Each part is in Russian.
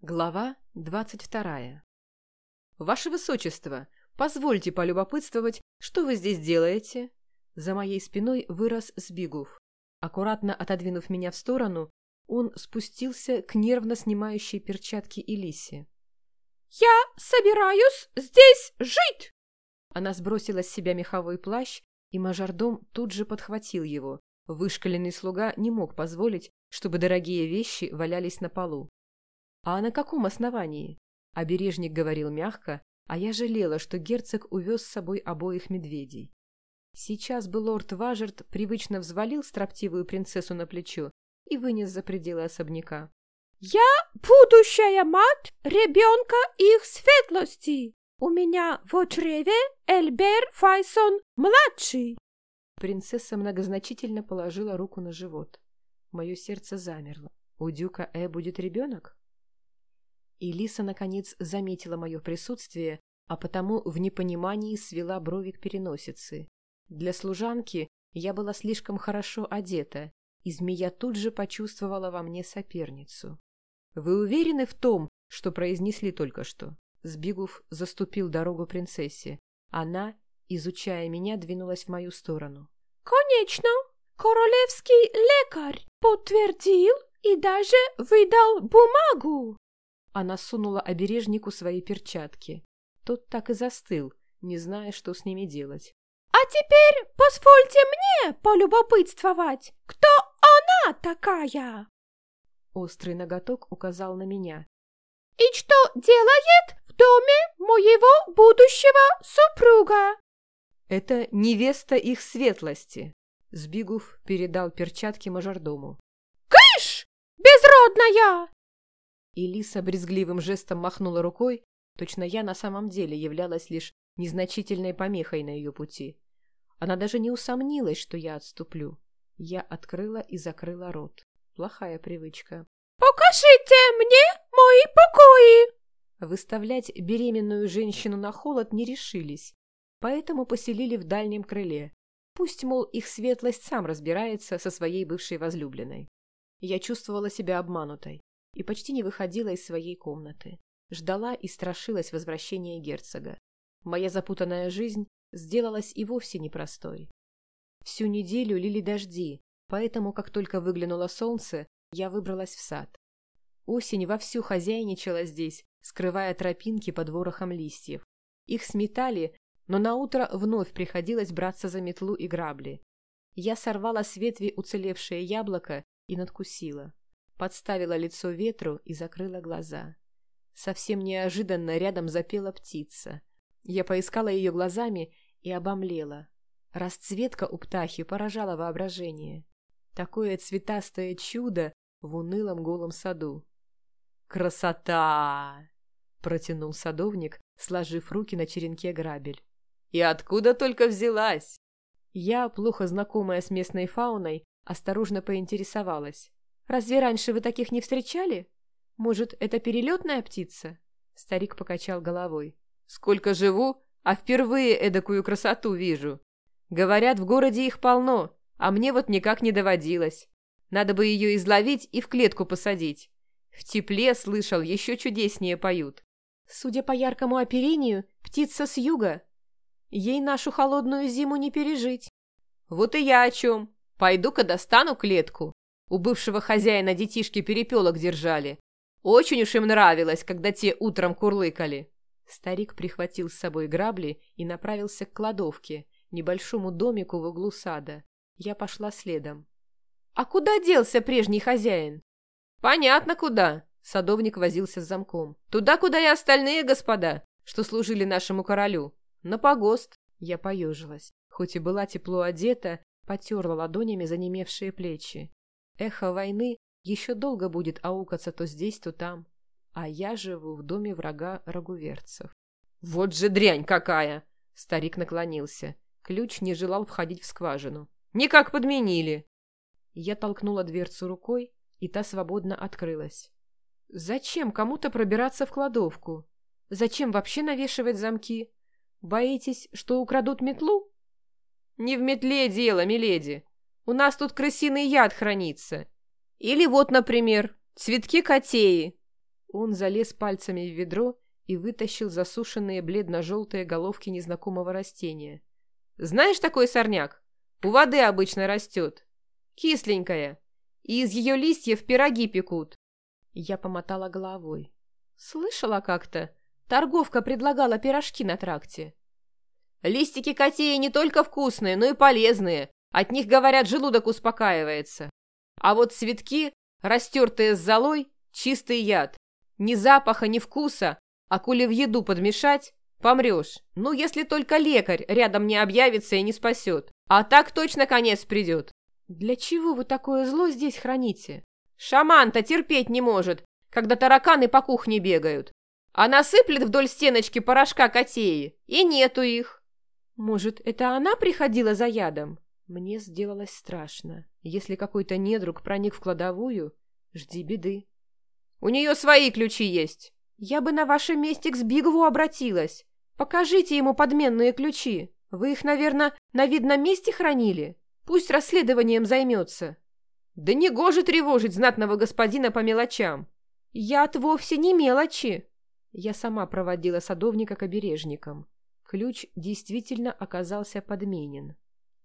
Глава двадцать вторая. «Ваше Высочество, позвольте полюбопытствовать, что вы здесь делаете?» За моей спиной вырос Сбигув. Аккуратно отодвинув меня в сторону, он спустился к нервно снимающей перчатки Элисе. «Я собираюсь здесь жить!» Она сбросила с себя меховой плащ, и мажордом тут же подхватил его. Вышкаленный слуга не мог позволить, чтобы дорогие вещи валялись на полу. «А на каком основании?» Обережник говорил мягко, а я жалела, что герцог увез с собой обоих медведей. Сейчас бы лорд Важерт привычно взвалил строптивую принцессу на плечо и вынес за пределы особняка. «Я будущая мать ребенка их светлости. У меня в чреве Эльбер Файсон-младший». Принцесса многозначительно положила руку на живот. Мое сердце замерло. У дюка Э будет ребенок? И Лиса, наконец, заметила мое присутствие, а потому в непонимании свела брови к переносице. Для служанки я была слишком хорошо одета, и змея тут же почувствовала во мне соперницу. «Вы уверены в том, что произнесли только что?» Сбигув заступил дорогу принцессе. Она, изучая меня, двинулась в мою сторону. «Конечно! Королевский лекарь подтвердил и даже выдал бумагу!» Она сунула обережнику свои перчатки. Тот так и застыл, не зная, что с ними делать. «А теперь позвольте мне полюбопытствовать, кто она такая?» Острый ноготок указал на меня. «И что делает в доме моего будущего супруга?» «Это невеста их светлости», — Сбигув передал перчатки мажордому. «Кыш! Безродная!» И Лиса брезгливым жестом махнула рукой, точно я на самом деле являлась лишь незначительной помехой на ее пути. Она даже не усомнилась, что я отступлю. Я открыла и закрыла рот. Плохая привычка. «Покажите мне мои покои!» Выставлять беременную женщину на холод не решились, поэтому поселили в дальнем крыле. Пусть, мол, их светлость сам разбирается со своей бывшей возлюбленной. Я чувствовала себя обманутой и почти не выходила из своей комнаты. Ждала и страшилась возвращения герцога. Моя запутанная жизнь сделалась и вовсе непростой. Всю неделю лили дожди, поэтому, как только выглянуло солнце, я выбралась в сад. Осень вовсю хозяйничала здесь, скрывая тропинки под ворохом листьев. Их сметали, но наутро вновь приходилось браться за метлу и грабли. Я сорвала с ветви уцелевшее яблоко и надкусила подставила лицо ветру и закрыла глаза. Совсем неожиданно рядом запела птица. Я поискала ее глазами и обомлела. Расцветка у птахи поражала воображение. Такое цветастое чудо в унылом голом саду. «Красота!» — протянул садовник, сложив руки на черенке грабель. «И откуда только взялась?» Я, плохо знакомая с местной фауной, осторожно поинтересовалась. Разве раньше вы таких не встречали? Может, это перелетная птица?» Старик покачал головой. «Сколько живу, а впервые эдакую красоту вижу. Говорят, в городе их полно, а мне вот никак не доводилось. Надо бы ее изловить и в клетку посадить. В тепле, слышал, еще чудеснее поют. Судя по яркому оперению, птица с юга. Ей нашу холодную зиму не пережить. Вот и я о чем. Пойду-ка достану клетку. У бывшего хозяина детишки перепелок держали. Очень уж им нравилось, когда те утром курлыкали. Старик прихватил с собой грабли и направился к кладовке, небольшому домику в углу сада. Я пошла следом. «А куда делся прежний хозяин?» «Понятно, куда!» Садовник возился с замком. «Туда, куда и остальные господа, что служили нашему королю. На погост!» Я поежилась. Хоть и была тепло одета, потерла ладонями занемевшие плечи. Эхо войны еще долго будет аукаться то здесь, то там. А я живу в доме врага рагуверцев. «Вот же дрянь какая!» Старик наклонился. Ключ не желал входить в скважину. «Никак подменили!» Я толкнула дверцу рукой, и та свободно открылась. «Зачем кому-то пробираться в кладовку? Зачем вообще навешивать замки? Боитесь, что украдут метлу?» «Не в метле дело, миледи. У нас тут крысиный яд хранится. Или вот, например, цветки котеи. Он залез пальцами в ведро и вытащил засушенные бледно-желтые головки незнакомого растения. «Знаешь такой сорняк? У воды обычно растет. Кисленькая. И из ее листьев пироги пекут». Я помотала головой. «Слышала как-то. Торговка предлагала пирожки на тракте». «Листики котеи не только вкусные, но и полезные. От них, говорят, желудок успокаивается. А вот цветки, растертые с золой, чистый яд. Ни запаха, ни вкуса, а коли в еду подмешать, помрешь. Ну, если только лекарь рядом не объявится и не спасет. А так точно конец придет. Для чего вы такое зло здесь храните? Шаман-то терпеть не может, когда тараканы по кухне бегают. А насыплет вдоль стеночки порошка котеи, и нету их. Может, это она приходила за ядом? Мне сделалось страшно. Если какой-то недруг проник в кладовую, жди беды. У нее свои ключи есть. Я бы на вашем месте к Сбигову обратилась. Покажите ему подменные ключи. Вы их, наверное, на видном месте хранили? Пусть расследованием займется. Да не гоже тревожить знатного господина по мелочам. Я-от вовсе не мелочи. Я сама проводила садовника к обережникам. Ключ действительно оказался подменен.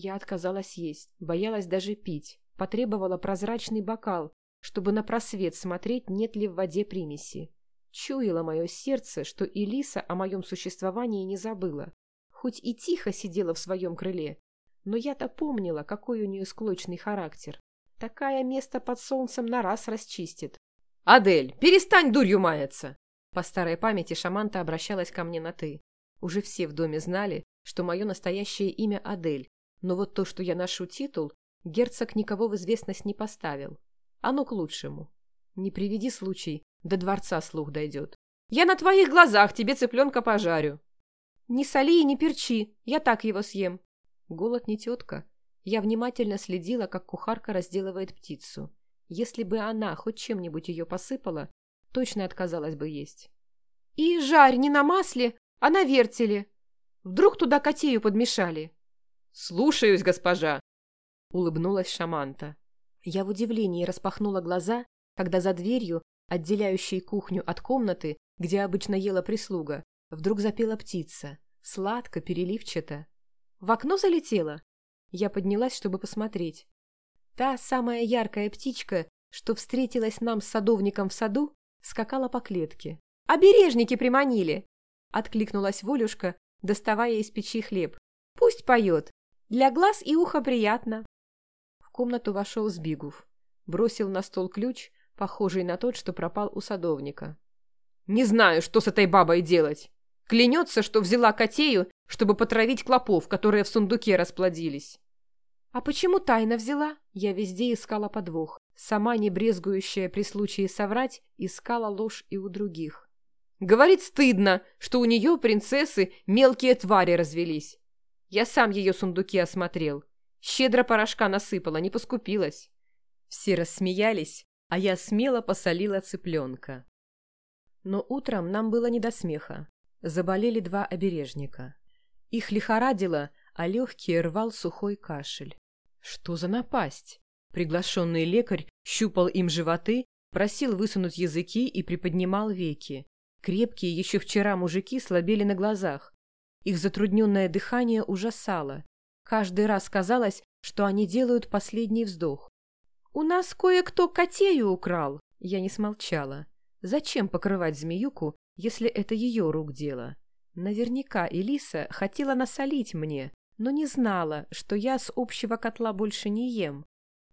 Я отказалась есть, боялась даже пить, потребовала прозрачный бокал, чтобы на просвет смотреть, нет ли в воде примеси. Чуяло мое сердце, что Элиса о моем существовании не забыла. Хоть и тихо сидела в своем крыле, но я-то помнила, какой у нее склочный характер. Такая место под солнцем на раз расчистит. «Адель, перестань дурью маяться!» По старой памяти Шаманта обращалась ко мне на «ты». Уже все в доме знали, что мое настоящее имя Адель, но вот то, что я ношу титул, герцог никого в известность не поставил. Оно к лучшему. Не приведи случай, до дворца слух дойдет. Я на твоих глазах тебе цыпленка пожарю. Не соли и не перчи, я так его съем. Голод не тетка. Я внимательно следила, как кухарка разделывает птицу. Если бы она хоть чем-нибудь ее посыпала, точно отказалась бы есть. И жарь не на масле, а на вертеле. Вдруг туда котею подмешали. «Слушаюсь, госпожа!» — улыбнулась шаманта. Я в удивлении распахнула глаза, когда за дверью, отделяющей кухню от комнаты, где обычно ела прислуга, вдруг запела птица. Сладко, переливчато. В окно залетела. Я поднялась, чтобы посмотреть. Та самая яркая птичка, что встретилась нам с садовником в саду, скакала по клетке. «Обережники приманили!» — откликнулась Волюшка, доставая из печи хлеб. «Пусть поет. Для глаз и уха приятно» комнату вошел Сбигув. Бросил на стол ключ, похожий на тот, что пропал у садовника. «Не знаю, что с этой бабой делать. Клянется, что взяла котею, чтобы потравить клопов, которые в сундуке расплодились». «А почему тайно взяла?» Я везде искала подвох. Сама, не брезгующая при случае соврать, искала ложь и у других. «Говорит, стыдно, что у нее, принцессы, мелкие твари развелись. Я сам ее сундуки осмотрел. Щедро порошка насыпала, не поскупилась. Все рассмеялись, а я смело посолила цыпленка. Но утром нам было не до смеха. Заболели два обережника. Их лихорадило, а легкие рвал сухой кашель. Что за напасть? Приглашенный лекарь щупал им животы, просил высунуть языки и приподнимал веки. Крепкие еще вчера мужики слабели на глазах. Их затрудненное дыхание ужасало. Каждый раз казалось, что они делают последний вздох. «У нас кое-кто котею украл!» Я не смолчала. Зачем покрывать змеюку, если это ее рук дело? Наверняка Элиса хотела насолить мне, но не знала, что я с общего котла больше не ем.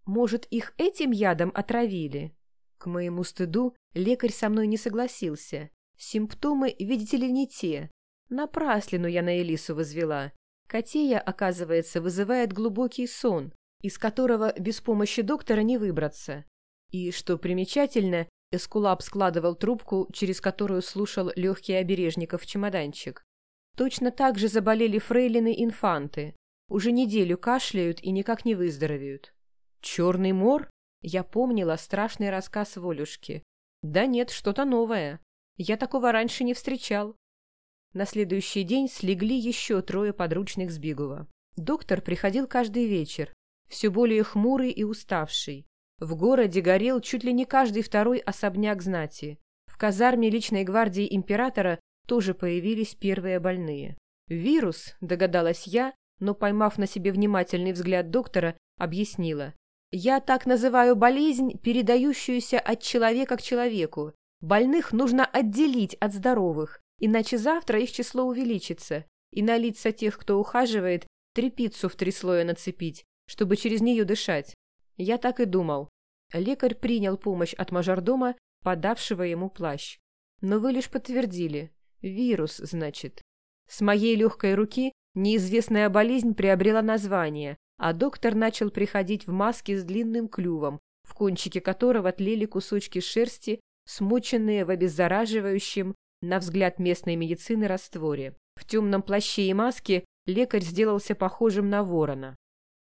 Может, их этим ядом отравили? К моему стыду лекарь со мной не согласился. Симптомы, видите ли, не те. Напраслину я на Элису возвела. Котея, оказывается, вызывает глубокий сон, из которого без помощи доктора не выбраться. И, что примечательно, Эскулап складывал трубку, через которую слушал легкий обережников чемоданчик. Точно так же заболели фрейлины-инфанты. Уже неделю кашляют и никак не выздоровеют. «Черный мор?» Я помнила страшный рассказ Волюшки. Да нет, что-то новое. Я такого раньше не встречал. На следующий день слегли еще трое подручных Сбигова. Доктор приходил каждый вечер, все более хмурый и уставший. В городе горел чуть ли не каждый второй особняк знати. В казарме личной гвардии императора тоже появились первые больные. Вирус, догадалась я, но, поймав на себе внимательный взгляд доктора, объяснила. Я так называю болезнь, передающуюся от человека к человеку. Больных нужно отделить от здоровых, иначе завтра их число увеличится, и на лица тех, кто ухаживает, трепицу в три слоя нацепить, чтобы через нее дышать. Я так и думал. Лекарь принял помощь от мажордома, подавшего ему плащ. Но вы лишь подтвердили. Вирус, значит. С моей легкой руки неизвестная болезнь приобрела название, а доктор начал приходить в маске с длинным клювом, в кончике которого тлели кусочки шерсти, смоченные в обеззараживающем, на взгляд местной медицины, растворе. В темном плаще и маске лекарь сделался похожим на ворона.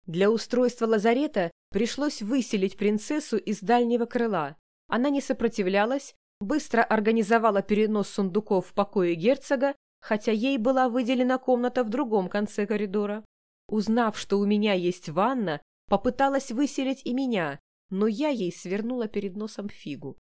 Для устройства лазарета пришлось выселить принцессу из дальнего крыла. Она не сопротивлялась, быстро организовала перенос сундуков в покое герцога, хотя ей была выделена комната в другом конце коридора. Узнав, что у меня есть ванна, попыталась выселить и меня, но я ей свернула перед носом фигу.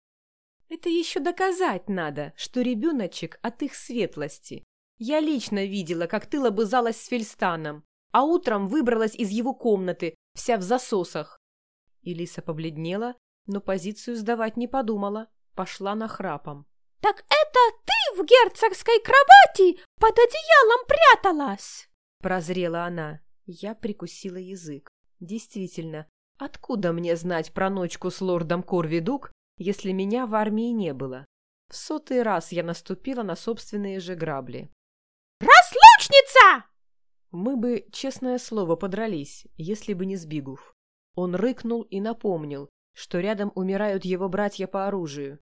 Это еще доказать надо, что ребеночек от их светлости. Я лично видела, как ты лобызалась с Фельстаном, а утром выбралась из его комнаты, вся в засосах. Элиса побледнела, но позицию сдавать не подумала, пошла на храпом. — Так это ты в герцогской кровати под одеялом пряталась? — прозрела она. Я прикусила язык. Действительно, откуда мне знать про ночку с лордом Корвидук, если меня в армии не было? В сотый раз я наступила на собственные же грабли. «Раслучница!» Мы бы, честное слово, подрались, если бы не Сбигув. Он рыкнул и напомнил, что рядом умирают его братья по оружию.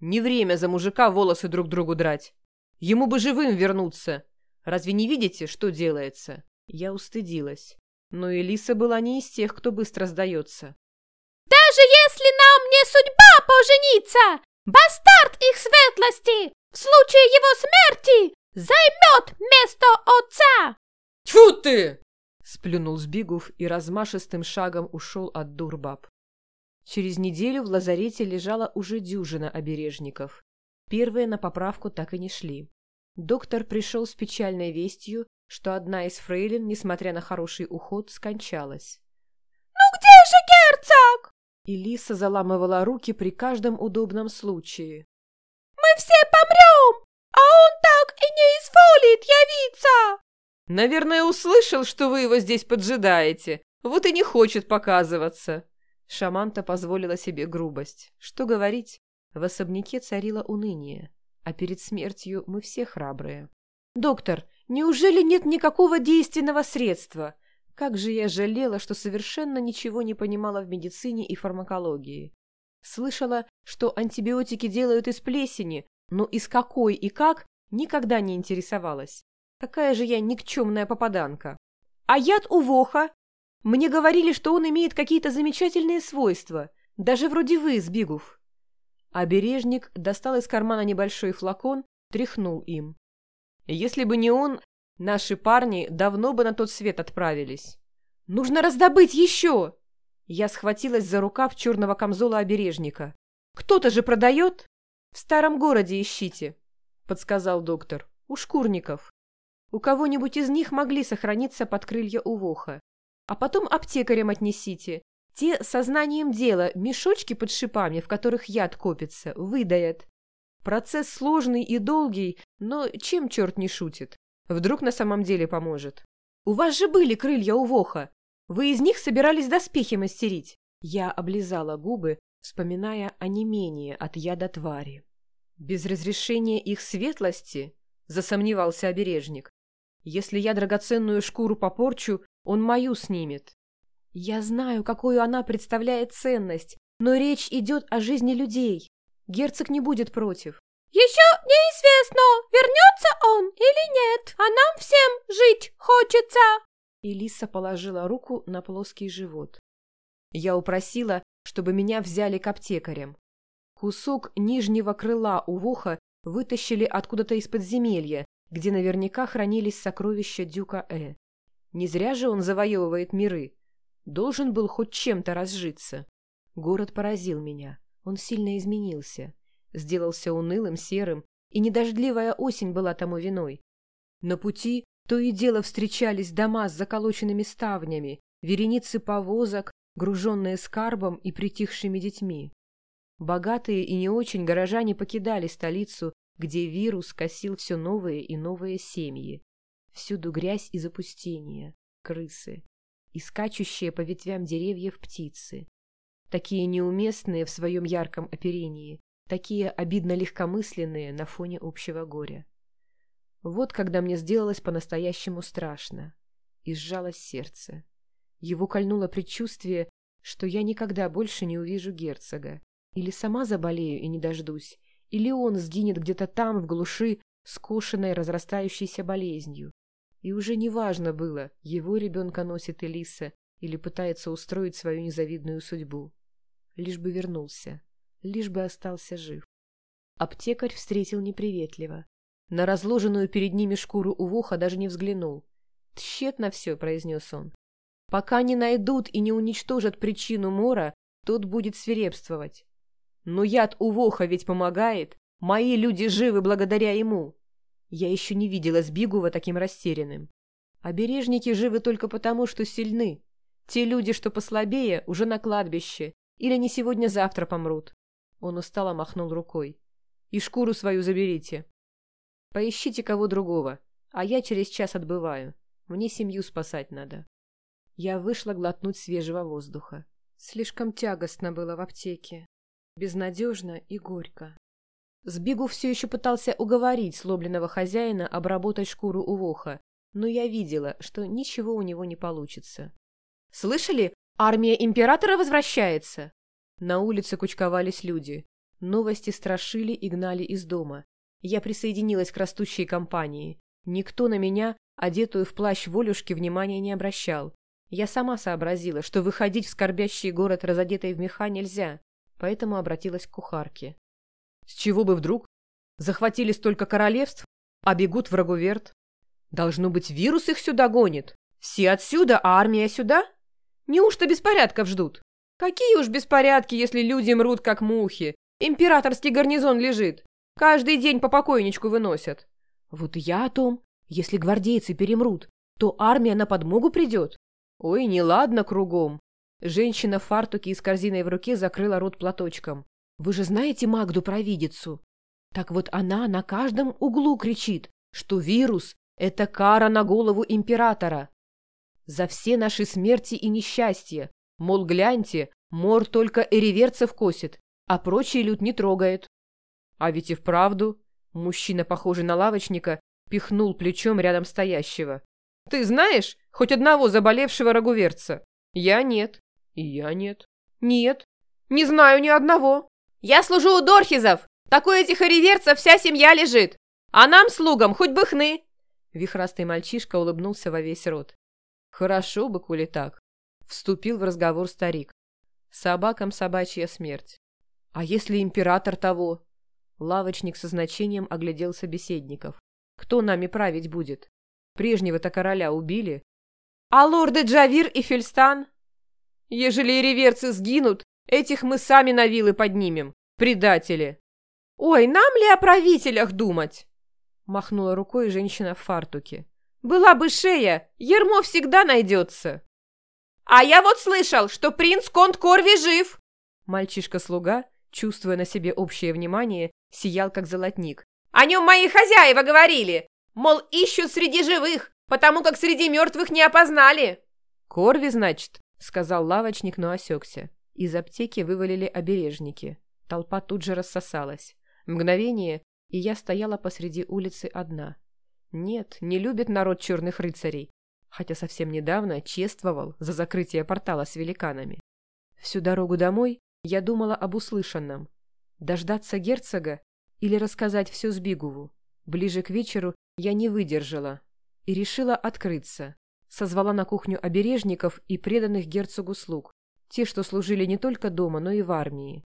Не время за мужика волосы друг другу драть. Ему бы живым вернуться. Разве не видите, что делается? Я устыдилась. Но Элиса была не из тех, кто быстро сдается. «Даже если нам не судьба пожениться, бастард их светлости в случае его смерти займет место отца!» «Тьфу ты!» — сплюнул Сбигув и размашистым шагом ушел от дурбаб. Через неделю в лазарете лежала уже дюжина обережников. Первые на поправку так и не шли. Доктор пришел с печальной вестью, что одна из фрейлин, несмотря на хороший уход, скончалась. «Ну где же герцог?» И Лиса заламывала руки при каждом удобном случае. «Мы все помрем, а он так и не изволит явиться!» «Наверное, услышал, что вы его здесь поджидаете, вот и не хочет показываться!» Шаманта позволила себе грубость. Что говорить, в особняке царило уныние, а перед смертью мы все храбрые. «Доктор, Неужели нет никакого действенного средства? Как же я жалела, что совершенно ничего не понимала в медицине и фармакологии. Слышала, что антибиотики делают из плесени, но из какой и как никогда не интересовалась. Какая же я никчемная попаданка. А яд у Воха? Мне говорили, что он имеет какие-то замечательные свойства. Даже вроде вы, Сбигув. Обережник достал из кармана небольшой флакон, тряхнул им. Если бы не он, наши парни давно бы на тот свет отправились. Нужно раздобыть еще! Я схватилась за рукав черного камзола обережника. Кто-то же продает? В старом городе ищите, подсказал доктор. У шкурников. У кого-нибудь из них могли сохраниться под крылья увоха. А потом аптекарям отнесите. Те сознанием дела мешочки под шипами, в которых яд копится, выдаят. Процесс сложный и долгий, но чем черт не шутит? Вдруг на самом деле поможет. У вас же были крылья у Воха. Вы из них собирались доспехи мастерить. Я облизала губы, вспоминая онемение от яда твари. Без разрешения их светлости, засомневался обережник. Если я драгоценную шкуру попорчу, он мою снимет. Я знаю, какую она представляет ценность, но речь идет о жизни людей. Герцог не будет против. Еще неизвестно, вернется он или нет, а нам всем жить хочется. Элиса положила руку на плоский живот. Я упросила, чтобы меня взяли к аптекарям. Кусок нижнего крыла у Воха вытащили откуда-то из подземелья, где наверняка хранились сокровища Дюка Э. Не зря же он завоевывает миры. Должен был хоть чем-то разжиться. Город поразил меня. Он сильно изменился. Сделался унылым, серым, и недождливая осень была тому виной. На пути то и дело встречались дома с заколоченными ставнями, вереницы повозок, груженные скарбом и притихшими детьми. Богатые и не очень горожане покидали столицу, где вирус косил все новые и новые семьи. Всюду грязь и запустение, крысы и скачущие по ветвям деревьев птицы. Такие неуместные в своем ярком оперении, такие обидно легкомысленные на фоне общего горя. Вот когда мне сделалось по-настоящему страшно, и сжалось сердце. Его кольнуло предчувствие, что я никогда больше не увижу герцога. Или сама заболею и не дождусь, или он сгинет где-то там, в глуши, скошенной разрастающейся болезнью. И уже не важно было, его ребенка носит Элиса или пытается устроить свою незавидную судьбу. Лишь бы вернулся, лишь бы остался жив. Аптекарь встретил неприветливо. На разложенную перед ними шкуру увуха даже не взглянул. «Тщетно все», — произнес он. Пока не найдут и не уничтожат причину мора, тот будет свирепствовать. Но яд у Воха ведь помогает. Мои люди живы благодаря ему. Я еще не видела Сбигува таким растерянным. Обережники живы только потому, что сильны. Те люди, что послабее, уже на кладбище. Или не сегодня-завтра помрут. Он устало махнул рукой. И шкуру свою заберите. Поищите кого другого, а я через час отбываю. Мне семью спасать надо. Я вышла глотнуть свежего воздуха. Слишком тягостно было в аптеке. Безнадежно и горько. Сбегу все еще пытался уговорить слобленного хозяина обработать шкуру у воха, но я видела, что ничего у него не получится. «Слышали? Армия императора возвращается!» На улице кучковались люди. Новости страшили и гнали из дома. Я присоединилась к растущей компании. Никто на меня, одетую в плащ волюшки, внимания не обращал. Я сама сообразила, что выходить в скорбящий город, разодетой в меха, нельзя, поэтому обратилась к кухарке. С чего бы вдруг? Захватили столько королевств, а бегут в Рагуверт. Должно быть, вирус их сюда гонит. Все отсюда, а армия сюда? Неужто беспорядков ждут? Какие уж беспорядки, если люди мрут, как мухи. Императорский гарнизон лежит. Каждый день по покойничку выносят. Вот я о том. Если гвардейцы перемрут, то армия на подмогу придет. Ой, неладно кругом. Женщина в фартуке и с корзиной в руке закрыла рот платочком. Вы же знаете Магду-провидицу? Так вот она на каждом углу кричит, что вирус — это кара на голову императора. За все наши смерти и несчастья. Мол, гляньте, мор только эриверцев косит, а прочий люд не трогает. А ведь и вправду мужчина, похожий на лавочника, пихнул плечом рядом стоящего. Ты знаешь хоть одного заболевшего рагуверца? Я нет. И я нет. Нет. Не знаю ни одного. Я служу у Дорхизов. Такой этих ориверцев вся семья лежит. А нам, слугам, хоть бы хны. Вихрастый мальчишка улыбнулся во весь рот. Хорошо бы, коли так. Вступил в разговор старик. Собакам собачья смерть. А если император того? Лавочник со значением оглядел собеседников. Кто нами править будет? Прежнего-то короля убили. А лорды Джавир и Фельстан? Ежели реверцы сгинут, этих мы сами на вилы поднимем. Предатели. Ой, нам ли о правителях думать? Махнула рукой женщина в фартуке. Была бы шея, ермо всегда найдется. А я вот слышал, что принц Конт Корви жив. Мальчишка-слуга, чувствуя на себе общее внимание, сиял как золотник. О нем мои хозяева говорили. Мол, ищут среди живых, потому как среди мертвых не опознали. Корви, значит, сказал лавочник, но осекся. Из аптеки вывалили обережники. Толпа тут же рассосалась. Мгновение, и я стояла посреди улицы одна. Нет, не любит народ черных рыцарей, хотя совсем недавно чествовал за закрытие портала с великанами. Всю дорогу домой я думала об услышанном. Дождаться герцога или рассказать все Сбигуву. Ближе к вечеру я не выдержала и решила открыться. Созвала на кухню обережников и преданных герцогу слуг, те, что служили не только дома, но и в армии.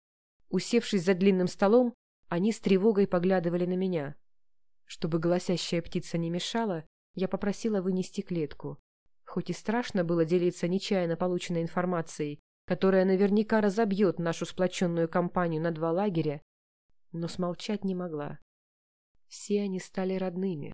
Усевшись за длинным столом, они с тревогой поглядывали на меня. Чтобы голосящая птица не мешала, я попросила вынести клетку. Хоть и страшно было делиться нечаянно полученной информацией, которая наверняка разобьет нашу сплоченную компанию на два лагеря, но смолчать не могла. Все они стали родными.